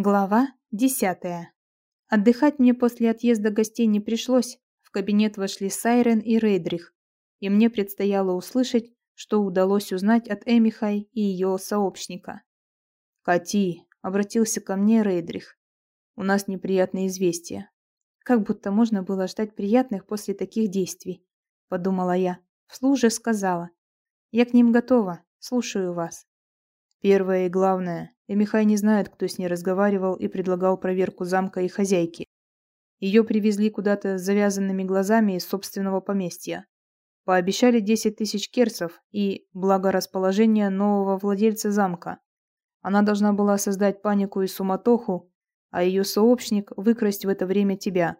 Глава десятая. Отдыхать мне после отъезда гостей не пришлось. В кабинет вошли Сайрен и Рейдрих, и мне предстояло услышать, что удалось узнать от Эмихай и ее сообщника. «Кати», — обратился ко мне Рейдрих, — «у нас неприятные известия». Как будто можно было ждать приятных после таких действий, подумала я. Вслух же сказала. Я к ним готова, слушаю вас. Первое и главное, Эмихай не знает, кто с ней разговаривал и предлагал проверку замка и хозяйки. Ее привезли куда-то с завязанными глазами из собственного поместья. Пообещали 10 тысяч керсов и благорасположение нового владельца замка. Она должна была создать панику и суматоху, а ее сообщник выкрасть в это время тебя.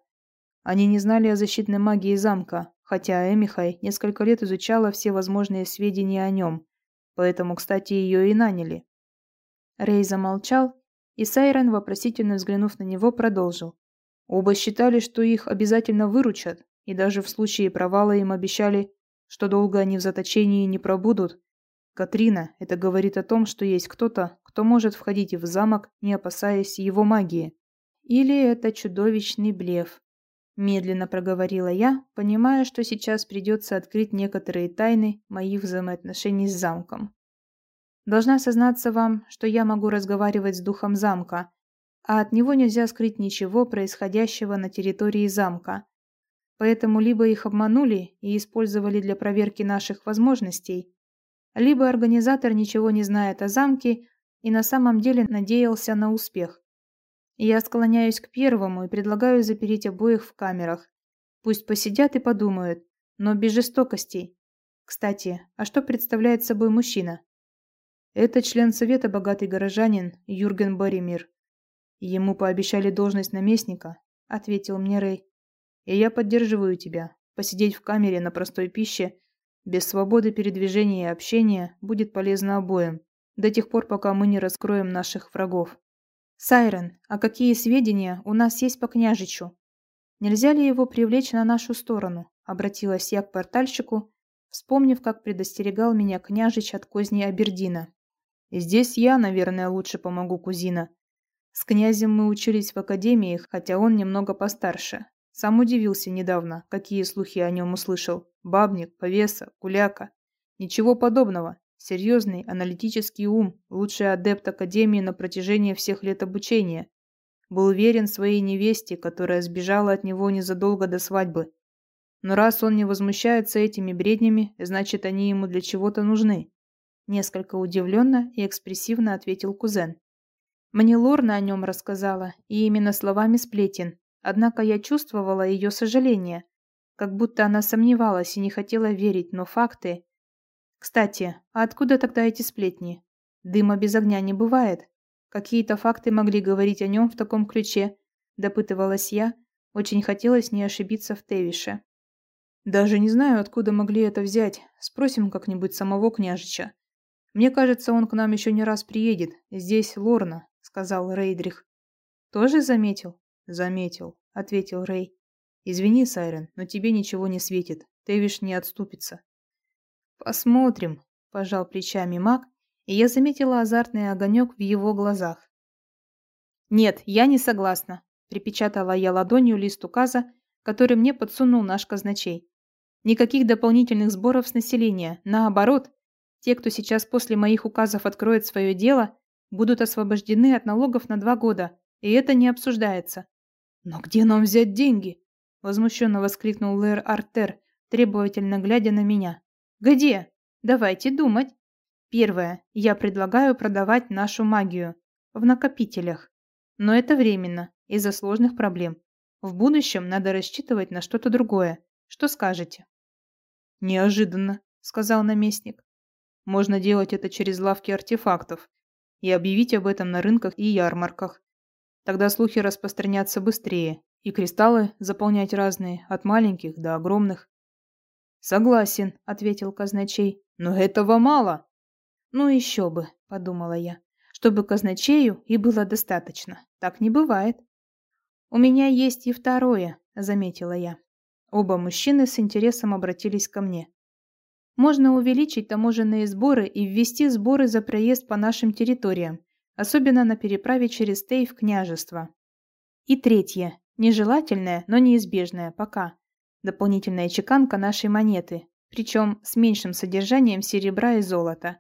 Они не знали о защитной магии замка, хотя Эмихай несколько лет изучала все возможные сведения о нем. Поэтому, кстати, ее и наняли. Рей замолчал, и Сайрен, вопросительно взглянув на него, продолжил. Оба считали, что их обязательно выручат, и даже в случае провала им обещали, что долго они в заточении не пробудут. Катрина, это говорит о том, что есть кто-то, кто может входить в замок, не опасаясь его магии. Или это чудовищный блеф. Медленно проговорила я, понимая, что сейчас придется открыть некоторые тайны моих взаимоотношений с замком. Должна сознаться вам, что я могу разговаривать с духом замка, а от него нельзя скрыть ничего происходящего на территории замка. Поэтому либо их обманули и использовали для проверки наших возможностей, либо организатор ничего не знает о замке и на самом деле надеялся на успех. Я склоняюсь к первому и предлагаю запереть обоих в камерах. Пусть посидят и подумают, но без жестокостей. Кстати, а что представляет собой мужчина? Это член совета богатый горожанин Юрген Боримир. Ему пообещали должность наместника, ответил мне Рэй. И я поддерживаю тебя. Посидеть в камере на простой пище, без свободы передвижения и общения, будет полезно обоим, до тех пор, пока мы не раскроем наших врагов. «Сайрен, а какие сведения у нас есть по княжичу? Нельзя ли его привлечь на нашу сторону?» – обратилась я к портальщику, вспомнив, как предостерегал меня княжич от козни Абердина. «Здесь я, наверное, лучше помогу кузина. С князем мы учились в академии, хотя он немного постарше. Сам удивился недавно, какие слухи о нем услышал. Бабник, повеса, куляка. Ничего подобного. Серьезный, аналитический ум, лучший адепт Академии на протяжении всех лет обучения. Был верен своей невесте, которая сбежала от него незадолго до свадьбы. Но раз он не возмущается этими бреднями, значит, они ему для чего-то нужны. Несколько удивленно и экспрессивно ответил кузен. Мне Лорна о нем рассказала, и именно словами сплетен. Однако я чувствовала ее сожаление, как будто она сомневалась и не хотела верить, но факты кстати, а откуда тогда эти сплетни? Дыма без огня не бывает. Какие-то факты могли говорить о нем в таком ключе, допытывалась я. Очень хотелось не ошибиться в Тевише. Даже не знаю, откуда могли это взять. Спросим как-нибудь самого княжича. Мне кажется, он к нам еще не раз приедет. Здесь Лорна, сказал Рейдрих. Тоже заметил? Заметил, ответил Рей. Извини, Сайрен, но тебе ничего не светит. Тевиш не отступится. «Посмотрим», – пожал плечами маг, и я заметила азартный огонек в его глазах. «Нет, я не согласна», – припечатала я ладонью лист указа, который мне подсунул наш казначей. «Никаких дополнительных сборов с населения. Наоборот, те, кто сейчас после моих указов откроет свое дело, будут освобождены от налогов на два года, и это не обсуждается». «Но где нам взять деньги?» – возмущенно воскликнул Лэр Артер, требовательно глядя на меня. Где? Давайте думать. Первое. Я предлагаю продавать нашу магию. В накопителях. Но это временно, из-за сложных проблем. В будущем надо рассчитывать на что-то другое. Что скажете? Неожиданно, сказал наместник. Можно делать это через лавки артефактов и объявить об этом на рынках и ярмарках. Тогда слухи распространятся быстрее, и кристаллы заполнять разные, от маленьких до огромных. «Согласен», — ответил казначей. «Но этого мало». «Ну еще бы», — подумала я, «чтобы казначею и было достаточно. Так не бывает». «У меня есть и второе», — заметила я. Оба мужчины с интересом обратились ко мне. «Можно увеличить таможенные сборы и ввести сборы за проезд по нашим территориям. особенно на переправе через Тей в княжество. И третье, нежелательное, но неизбежное пока, дополнительная чеканка нашей монеты, причем с меньшим содержанием серебра и золота.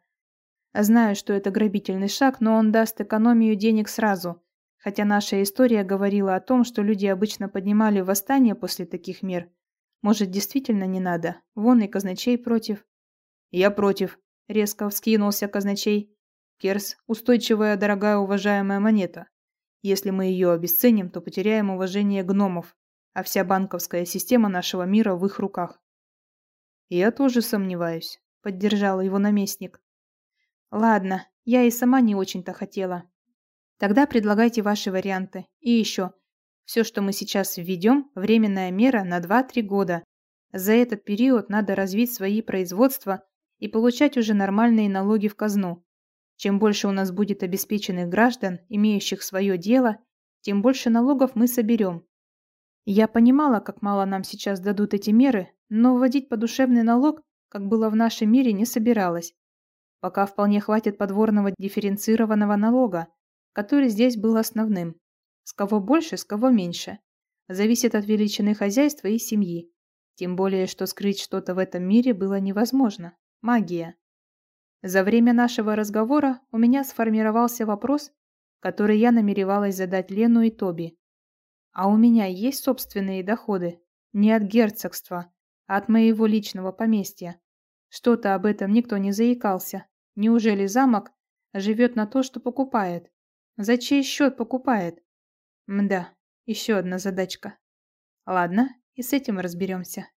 Знаю, что это грабительный шаг, но он даст экономию денег сразу, хотя наша история говорила о том, что люди обычно поднимали восстание после таких мер. Может, действительно не надо? Вон и казначей против. Я против, резко вскинулся казначей. Керс – устойчивая, дорогая, уважаемая монета. Если мы ее обесценим, то потеряем уважение гномов, а вся банковская система нашего мира в их руках. Я тоже сомневаюсь, поддержал его наместник. Ладно, я и сама не очень-то хотела. Тогда предлагайте ваши варианты. И еще. Все, что мы сейчас введем, временная мера на 2-3 года. За этот период надо развить свои производства и получать уже нормальные налоги в казну. Чем больше у нас будет обеспеченных граждан, имеющих свое дело, тем больше налогов мы соберем. Я понимала, как мало нам сейчас дадут эти меры, но вводить подушевный налог, как было в нашем мире, не собиралась. Пока вполне хватит подворного дифференцированного налога, который здесь был основным. С кого больше, с кого меньше. Зависит от величины хозяйства и семьи. Тем более, что скрыть что-то в этом мире было невозможно. Магия. За время нашего разговора у меня сформировался вопрос, который я намеревалась задать Лену и Тоби. А у меня есть собственные доходы, не от герцогства, а от моего личного поместья. Что-то об этом никто не заикался. Неужели замок живет на то, что покупает? За чей счет покупает? Мда, еще одна задачка. Ладно, и с этим разберемся.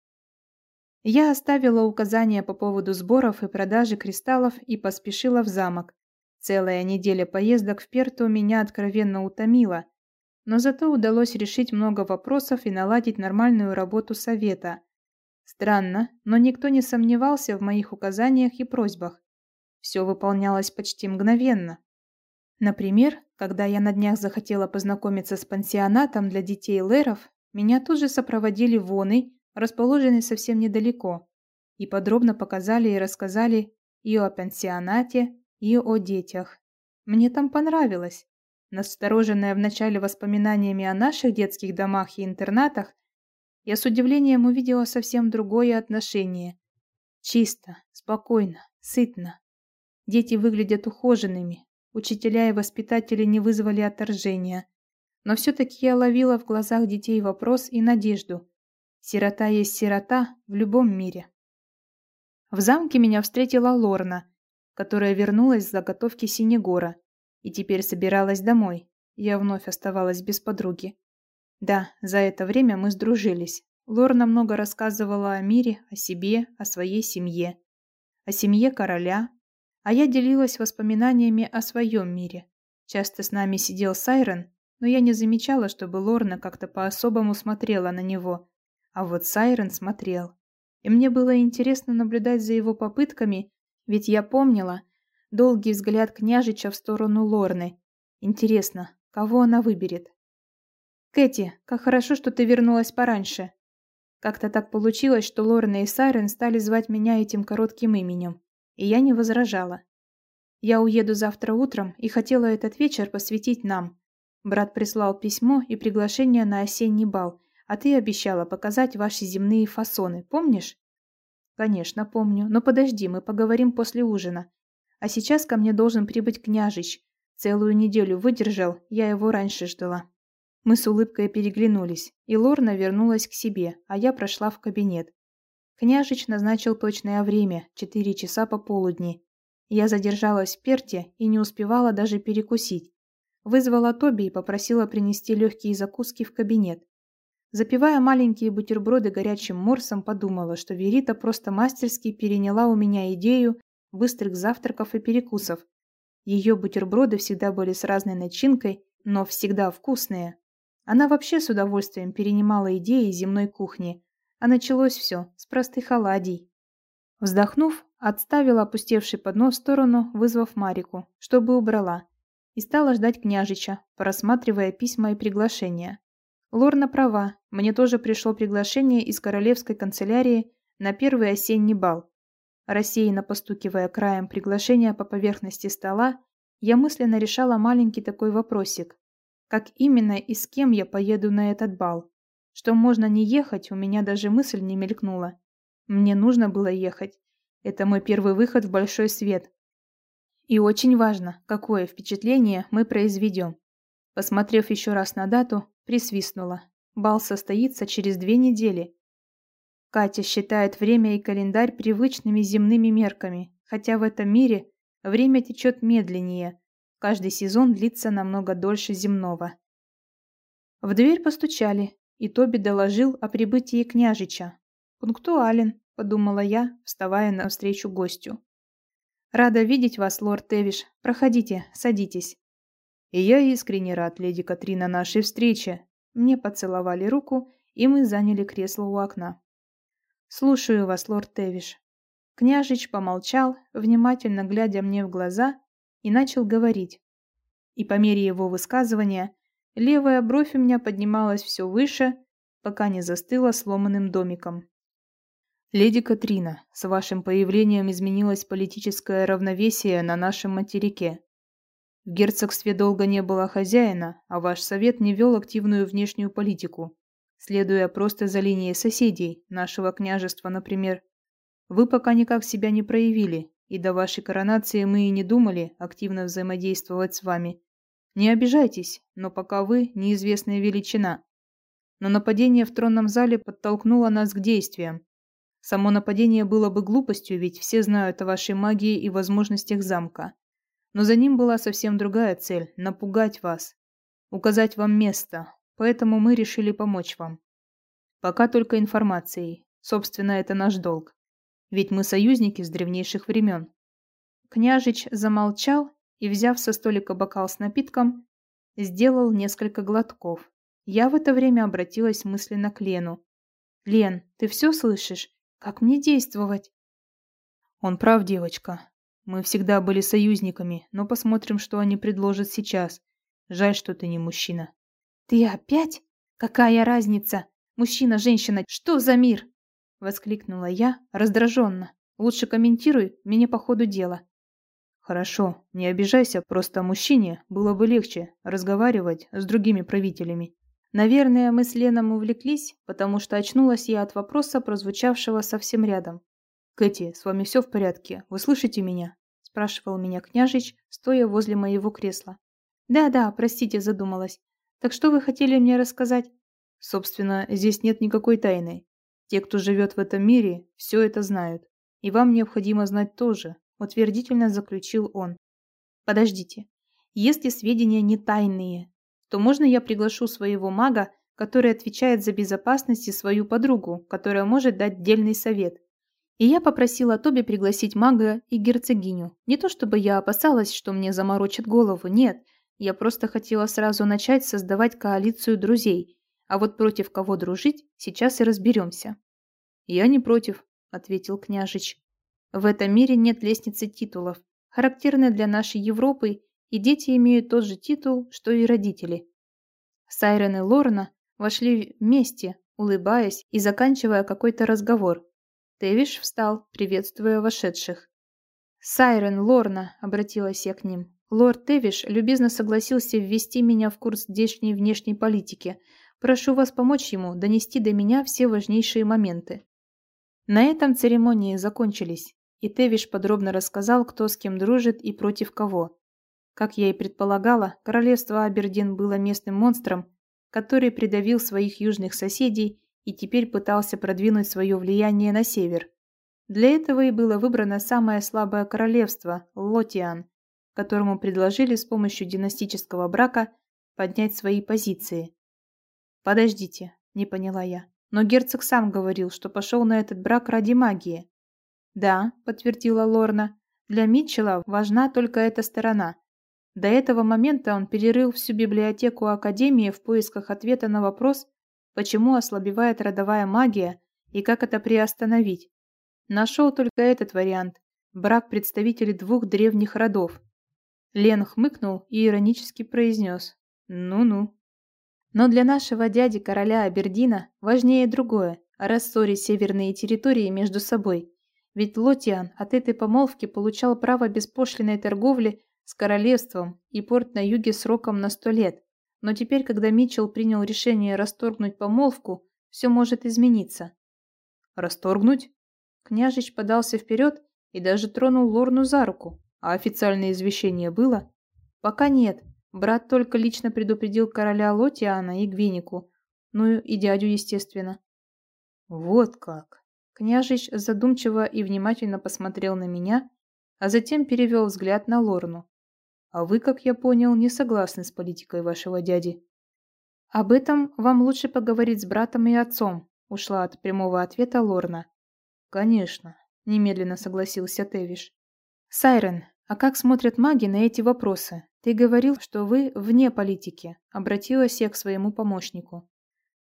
Я оставила указания по поводу сборов и продажи кристаллов и поспешила в замок. Целая неделя поездок в Перту меня откровенно утомила, но зато удалось решить много вопросов и наладить нормальную работу совета. Странно, но никто не сомневался в моих указаниях и просьбах. Все выполнялось почти мгновенно. Например, когда я на днях захотела познакомиться с пансионатом для детей Леров, меня тут же сопроводили воны расположенный совсем недалеко, и подробно показали и рассказали и о пансионате, и о детях. Мне там понравилось. Настороженная вначале воспоминаниями о наших детских домах и интернатах, я с удивлением увидела совсем другое отношение. Чисто, спокойно, сытно. Дети выглядят ухоженными, учителя и воспитатели не вызвали отторжения. Но все-таки я ловила в глазах детей вопрос и надежду. Сирота есть сирота в любом мире. В замке меня встретила Лорна, которая вернулась с заготовки Синегора и теперь собиралась домой. Я вновь оставалась без подруги. Да, за это время мы сдружились. Лорна много рассказывала о мире, о себе, о своей семье. О семье короля. А я делилась воспоминаниями о своем мире. Часто с нами сидел Сайрон, но я не замечала, чтобы Лорна как-то по-особому смотрела на него, а вот Сайрен смотрел. И мне было интересно наблюдать за его попытками, ведь я помнила долгий взгляд княжича в сторону Лорны. Интересно, кого она выберет? «Кэти, как хорошо, что ты вернулась пораньше». Как-то так получилось, что Лорна и Сайрен стали звать меня этим коротким именем, и я не возражала. Я уеду завтра утром и хотела этот вечер посвятить нам. Брат прислал письмо и приглашение на осенний бал, а ты обещала показать ваши земные фасоны, помнишь? Конечно, помню. Но подожди, мы поговорим после ужина. А сейчас ко мне должен прибыть княжич. Целую неделю выдержал, я его раньше ждала. Мы с улыбкой переглянулись, и Лорна вернулась к себе, а я прошла в кабинет. Княжич назначил точное время – 4 часа пополудни. Я задержалась в Перте и не успевала даже перекусить. Вызвала Тоби и попросила принести легкие закуски в кабинет. Запивая маленькие бутерброды горячим морсом, подумала, что Верита просто мастерски переняла у меня идею быстрых завтраков и перекусов. Ее бутерброды всегда были с разной начинкой, но всегда вкусные. Она вообще с удовольствием перенимала идеи земной кухни. А началось все с простых оладий. Вздохнув, отставила опустевший поднос в сторону, вызвав Марику, чтобы убрала, и стала ждать княжича, просматривая письма и приглашения. Лорна права, мне тоже пришло приглашение из королевской канцелярии на первый осенний бал. Рассеянно постукивая краем приглашения по поверхности стола, Я мысленно решала маленький такой вопросик. Как именно и с кем я поеду на этот бал? Что можно не ехать, у меня даже мысль не мелькнула. Мне нужно было ехать. Это мой первый выход в большой свет. И очень важно, какое впечатление мы произведем. Посмотрев еще раз на дату, присвистнула. Бал состоится через две недели. Катя считает время и календарь привычными земными мерками, хотя в этом мире время течет медленнее. Каждый сезон длится намного дольше земного. В дверь постучали, и Тоби доложил о прибытии княжича. «Пунктуален», — подумала я, вставая навстречу гостю. «Рада видеть вас, лорд Тевиш. Проходите, садитесь». «И я искренне рад, леди Катрина, нашей встрече». Мне поцеловали руку, и мы заняли кресло у окна. «Слушаю вас, лорд Тевиш». Княжич помолчал, внимательно глядя мне в глаза, и начал говорить. И по мере его высказывания левая бровь у меня поднималась все выше, пока не застыла сломанным домиком. «Леди Катрина, с вашим появлением изменилось политическое равновесие на нашем материке. В герцогстве долго не было хозяина, а ваш совет не вел активную внешнюю политику, следуя просто за линией соседей, нашего княжества, например. Вы пока никак себя не проявили, и до вашей коронации мы и не думали активно взаимодействовать с вами. Не обижайтесь, но пока вы неизвестная величина. Но нападение в тронном зале подтолкнуло нас к действиям, Само нападение было бы глупостью, ведь все знают о вашей магии и возможностях замка. Но за ним была совсем другая цель – напугать вас, указать вам место, поэтому мы решили помочь вам. Пока только информацией. Собственно, это наш долг. Ведь мы союзники с древнейших времен. Княжич замолчал и, взяв со столика бокал с напитком, сделал несколько глотков. Я в это время обратилась мысленно к Лену. «Лен, ты все слышишь? Как мне действовать? Он прав, девочка. Мы всегда были союзниками, но посмотрим, что они предложат сейчас. Жаль, что ты не мужчина. Ты опять? Какая разница? Мужчина, женщина, что за мир? Воскликнула я раздраженно. Лучше комментируй, мне по ходу дела. Хорошо, не обижайся, просто мужчине было бы легче разговаривать с другими правителями. Наверное, мы с Леном увлеклись, потому что очнулась я от вопроса, прозвучавшего совсем рядом. «Кэти, с вами все в порядке? Вы слышите меня?» – спрашивал меня княжич, стоя возле моего кресла. «Да-да, простите, задумалась. Так что вы хотели мне рассказать?» «Собственно, здесь нет никакой тайны. Те, кто живет в этом мире, все это знают. И вам необходимо знать тоже», – утвердительно заключил он. «Подождите. Если сведения не тайные, то можно я приглашу своего мага, который отвечает за безопасность и свою подругу, которая может дать дельный совет. И я попросила Тоби пригласить мага и герцогиню. Не то чтобы я опасалась, что мне заморочат голову, нет. Я просто хотела сразу начать создавать коалицию друзей. А вот против кого дружить, сейчас и разберемся. «Я не против», — ответил княжич. «В этом мире нет лестницы титулов, характерной для нашей Европы и дети имеют тот же титул, что и родители. Сайрен и Лорна вошли вместе, улыбаясь и заканчивая какой-то разговор. Тэвиш встал, приветствуя вошедших. «Сайрен, Лорна», — обратилась я к ним. «Лорд Тэвиш любезно согласился ввести меня в курс здешней внешней политики. Прошу вас помочь ему донести до меня все важнейшие моменты». На этом церемонии закончились, и Тэвиш подробно рассказал, кто с кем дружит и против кого. Как я и предполагала, королевство Абердин было местным монстром, который придавил своих южных соседей и теперь пытался продвинуть свое влияние на север. Для этого и было выбрано самое слабое королевство – Лотиан, которому предложили с помощью династического брака поднять свои позиции. «Подождите», – не поняла я, – «но герцог сам говорил, что пошел на этот брак ради магии». «Да», – подтвердила Лорна, – «для Митчелла важна только эта сторона, до этого момента он перерыл всю библиотеку Академии в поисках ответа на вопрос, почему ослабевает родовая магия и как это приостановить. Нашел только этот вариант – брак представителей двух древних родов. Лен хмыкнул и иронически произнес «Ну-ну». Но для нашего дяди короля Абердина важнее другое – рассорить северные территории между собой. Ведь Лотиан от этой помолвки получал право беспошлиной торговли с королевством и порт на юге сроком на сто лет. Но теперь, когда Митчелл принял решение расторгнуть помолвку, все может измениться. Расторгнуть? Княжич подался вперед и даже тронул Лорну за руку. А официальное извещение было? Пока нет. Брат только лично предупредил короля Лотиана и Гвинику. Ну и дядю, естественно. Вот как. Княжич задумчиво и внимательно посмотрел на меня, а затем перевел взгляд на Лорну. А вы, как я понял, не согласны с политикой вашего дяди. Об этом вам лучше поговорить с братом и отцом, ушла от прямого ответа Лорна. Конечно, немедленно согласился Тевиш. Сайрен, а как смотрят маги на эти вопросы? Ты говорил, что вы вне политики, обратилась я к своему помощнику.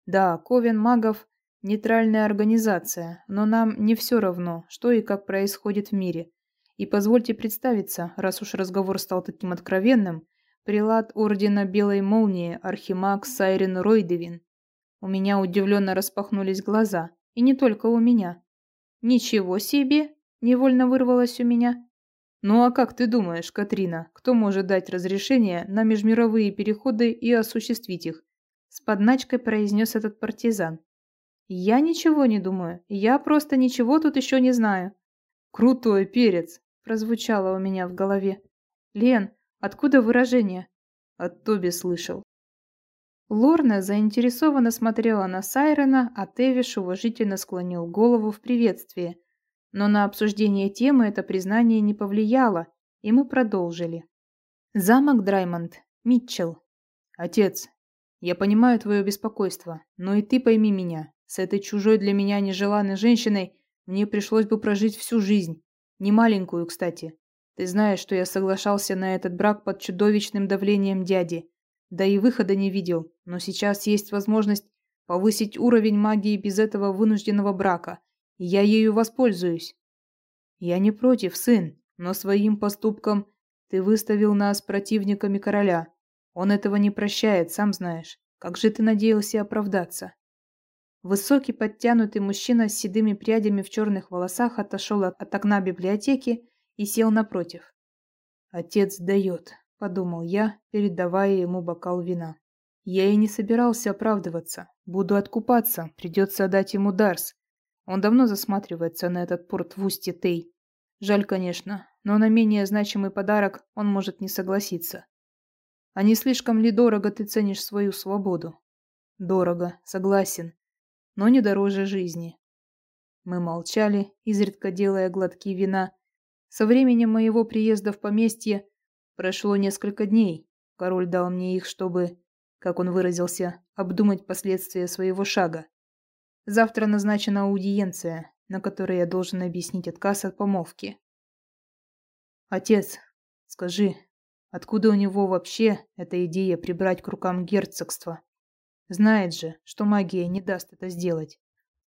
Да, Ковен магов – нейтральная организация, но нам не все равно, что и как происходит в мире. И позвольте представиться, раз уж разговор стал таким откровенным, прилад Ордена Белой Молнии Архимаг Сайрен Ройдевин. У меня удивленно распахнулись глаза, и не только у меня. «Ничего себе!» – невольно вырвалось у меня. «Ну а как ты думаешь, Катрина, кто может дать разрешение на межмировые переходы и осуществить их?» С подначкой произнес этот партизан. «Я ничего не думаю, я просто ничего тут еще не знаю». «Крутой перец!» Прозвучало у меня в голове. «Лен, откуда выражение?» «От Тоби слышал». Лорна заинтересованно смотрела на Сайрена, а Тевиш уважительно склонил голову в приветствии. Но на обсуждение темы это признание не повлияло, и мы продолжили. Замок Драймонд. Митчелл. Отец, я понимаю твое беспокойство, но и ты пойми меня. С этой чужой для меня нежеланной женщиной мне пришлось бы прожить всю жизнь. Не маленькую, кстати. Ты знаешь, что я соглашался на этот брак под чудовищным давлением дяди. Да и выхода не видел, но сейчас есть возможность повысить уровень магии без этого вынужденного брака, и я ею воспользуюсь. Я не против, сын, но своим поступком ты выставил нас противниками короля. Он этого не прощает, сам знаешь. Как же ты надеялся оправдаться? Высокий подтянутый мужчина с седыми прядями в черных волосах отошел от окна библиотеки и сел напротив. «Отец дает», — подумал я, передавая ему бокал вина. Я и не собирался оправдываться. Буду откупаться, придется отдать ему Дарс. Он давно засматривается на этот порт в устье Тей. Жаль, конечно, но на менее значимый подарок он может не согласиться. А не слишком ли дорого ты ценишь свою свободу? Дорого, согласен но не дороже жизни. Мы молчали, изредка делая глотки вина. Со времени моего приезда в поместье прошло несколько дней. Король дал мне их, чтобы, как он выразился, обдумать последствия своего шага. Завтра назначена аудиенция, на которой я должен объяснить отказ от помолвки. Отец, скажи, откуда у него вообще эта идея прибрать к рукам герцогство? Знает же, что магия не даст это сделать.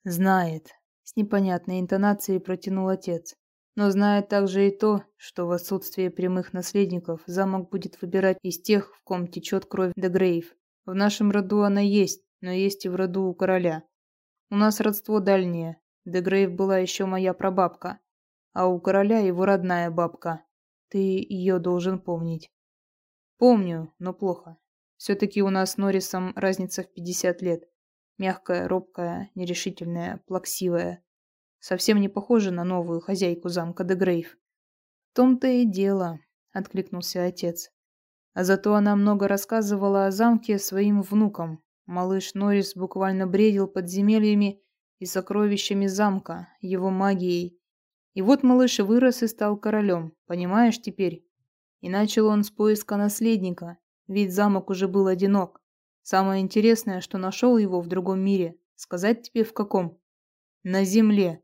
Знает. С непонятной интонацией протянул отец. Но знает также и то, что в отсутствие прямых наследников замок будет выбирать из тех, в ком течет кровь Дегрейв. В нашем роду она есть, но есть и в роду у короля. У нас родство дальнее. Дегрейв была еще моя прабабка, а у короля его родная бабка. Ты ее должен помнить. Помню, но плохо. Все-таки у нас с Норрисом разница в 50 лет. Мягкая, робкая, нерешительная, плаксивая. Совсем не похожа на новую хозяйку замка Дегрейв. В том-то и дело, откликнулся отец. А зато она много рассказывала о замке своим внукам. Малыш Норрис буквально бредил подземельями и сокровищами замка, его магией. И вот малыш вырос и стал королем, понимаешь теперь? И начал он с поиска наследника, ведь замок уже был одинок. Самое интересное, что нашел его в другом мире. Сказать тебе в каком? На земле.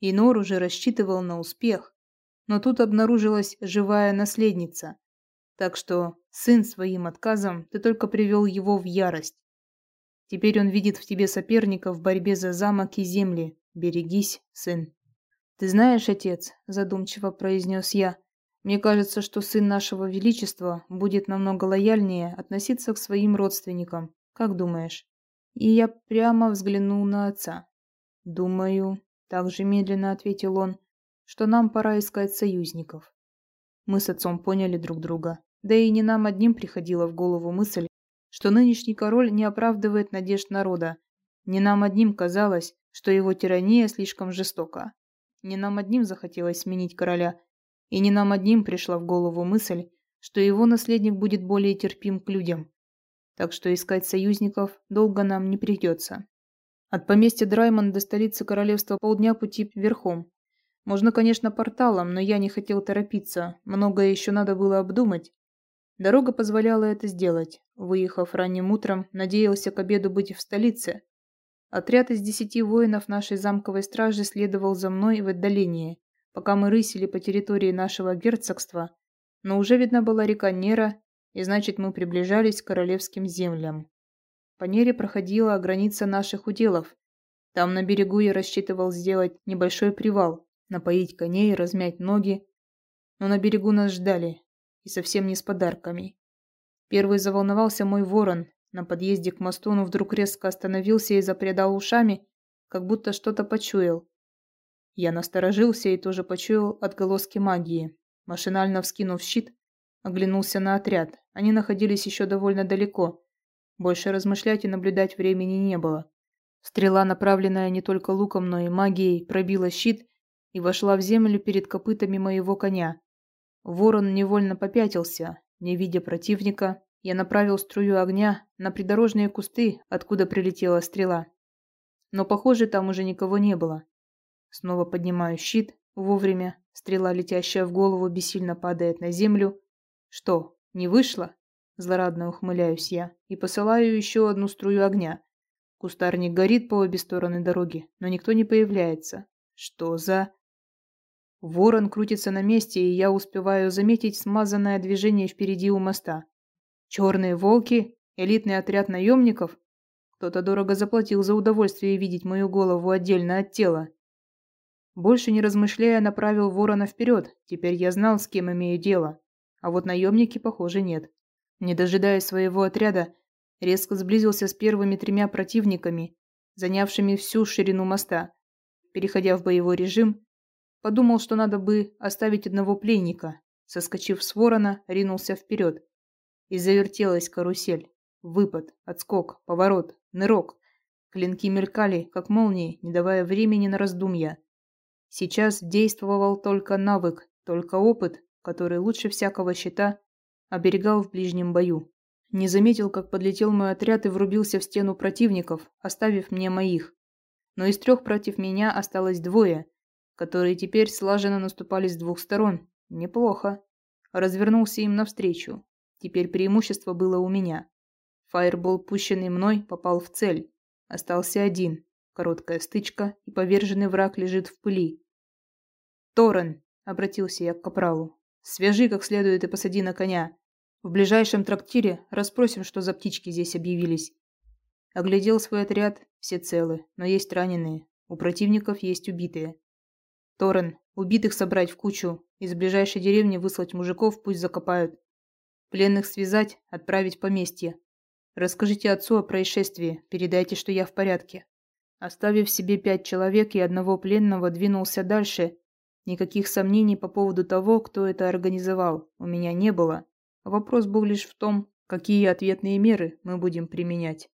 И Нор уже рассчитывал на успех. Но тут обнаружилась живая наследница. Так что сын своим отказом ты только привел его в ярость. Теперь он видит в тебе соперника в борьбе за замок и земли. Берегись, сын. Ты знаешь, отец, задумчиво произнес я, мне кажется, что сын нашего величества будет намного лояльнее относиться к своим родственникам. Как думаешь? И я прямо взглянул на отца. Думаю, так же медленно ответил он, что нам пора искать союзников. Мы с отцом поняли друг друга. Да и не нам одним приходила в голову мысль, что нынешний король не оправдывает надежд народа. Не нам одним казалось, что его тирания слишком жестока. Не нам одним захотелось сменить короля, и не нам одним пришла в голову мысль, что его наследник будет более терпим к людям. Так что искать союзников долго нам не придется. От поместья Драймон до столицы королевства полдня пути верхом. Можно, конечно, порталом, но я не хотел торопиться, многое еще надо было обдумать. Дорога позволяла это сделать. Выехав ранним утром, надеялся к обеду быть в столице. Отряд из десяти воинов нашей замковой стражи следовал за мной в отдалении, пока мы рысили по территории нашего герцогства, но уже видна была река Нера, и значит мы приближались к королевским землям. По Нере проходила граница наших уделов. Там на берегу я рассчитывал сделать небольшой привал, напоить коней, размять ноги. Но на берегу нас ждали, и совсем не с подарками. Первый заволновался мой ворон. На подъезде к мосту он вдруг резко остановился и запрядал ушами, как будто что-то почуял. Я насторожился и тоже почуял отголоски магии. Машинально вскинув щит, оглянулся на отряд. Они находились еще довольно далеко. Больше размышлять и наблюдать времени не было. Стрела, направленная не только луком, но и магией, пробила щит и вошла в землю перед копытами моего коня. Ворон невольно попятился. Не видя противника, я направил струю огня на придорожные кусты, откуда прилетела стрела. Но, похоже, там уже никого не было. Снова поднимаю щит. Вовремя. Стрела, летящая в голову, бессильно падает на землю. Что, не вышло? Злорадно ухмыляюсь я и посылаю еще одну струю огня. Кустарник горит по обе стороны дороги, но никто не появляется. Что за... Ворон крутится на месте, и я успеваю заметить смазанное движение впереди у моста. Черные волки? Элитный отряд наемников? Кто-то дорого заплатил за удовольствие видеть мою голову отдельно от тела. Больше не размышляя, направил ворона вперед. Теперь я знал, с кем имею дело. А вот наемники, похоже, нет. Не дожидаясь своего отряда, резко сблизился с первыми тремя противниками, занявшими всю ширину моста. Переходя в боевой режим, подумал, что надо бы оставить одного пленника. Соскочив с ворона, ринулся вперед. И завертелась карусель. Выпад, отскок, поворот, нырок. Клинки мелькали, как молнии, не давая времени на раздумья. Сейчас действовал только навык, только опыт, который лучше всякого щита оберегал в ближнем бою. Не заметил, как подлетел мой отряд и врубился в стену противников, оставив мне моих. Но из трех против меня осталось двое, которые теперь слаженно наступали с двух сторон. Неплохо. Развернулся им навстречу. Теперь преимущество было у меня. Фаербол, пущенный мной, попал в цель. Остался один. Короткая стычка, и поверженный враг лежит в пыли. «Торрен!» — обратился я к капралу. «Свяжи как следует и посади на коня. В ближайшем трактире расспросим, что за птички здесь объявились». Оглядел свой отряд, все целы, но есть раненые. У противников есть убитые. Торрен, убитых собрать в кучу, из ближайшей деревни выслать мужиков, пусть закопают. Пленных связать, отправить в поместье. Расскажите отцу о происшествии, передайте, что я в порядке. Оставив себе пять человек и одного пленного, двинулся дальше, Никаких сомнений по поводу того, кто это организовал, у меня не было. Вопрос был лишь в том, какие ответные меры мы будем применять.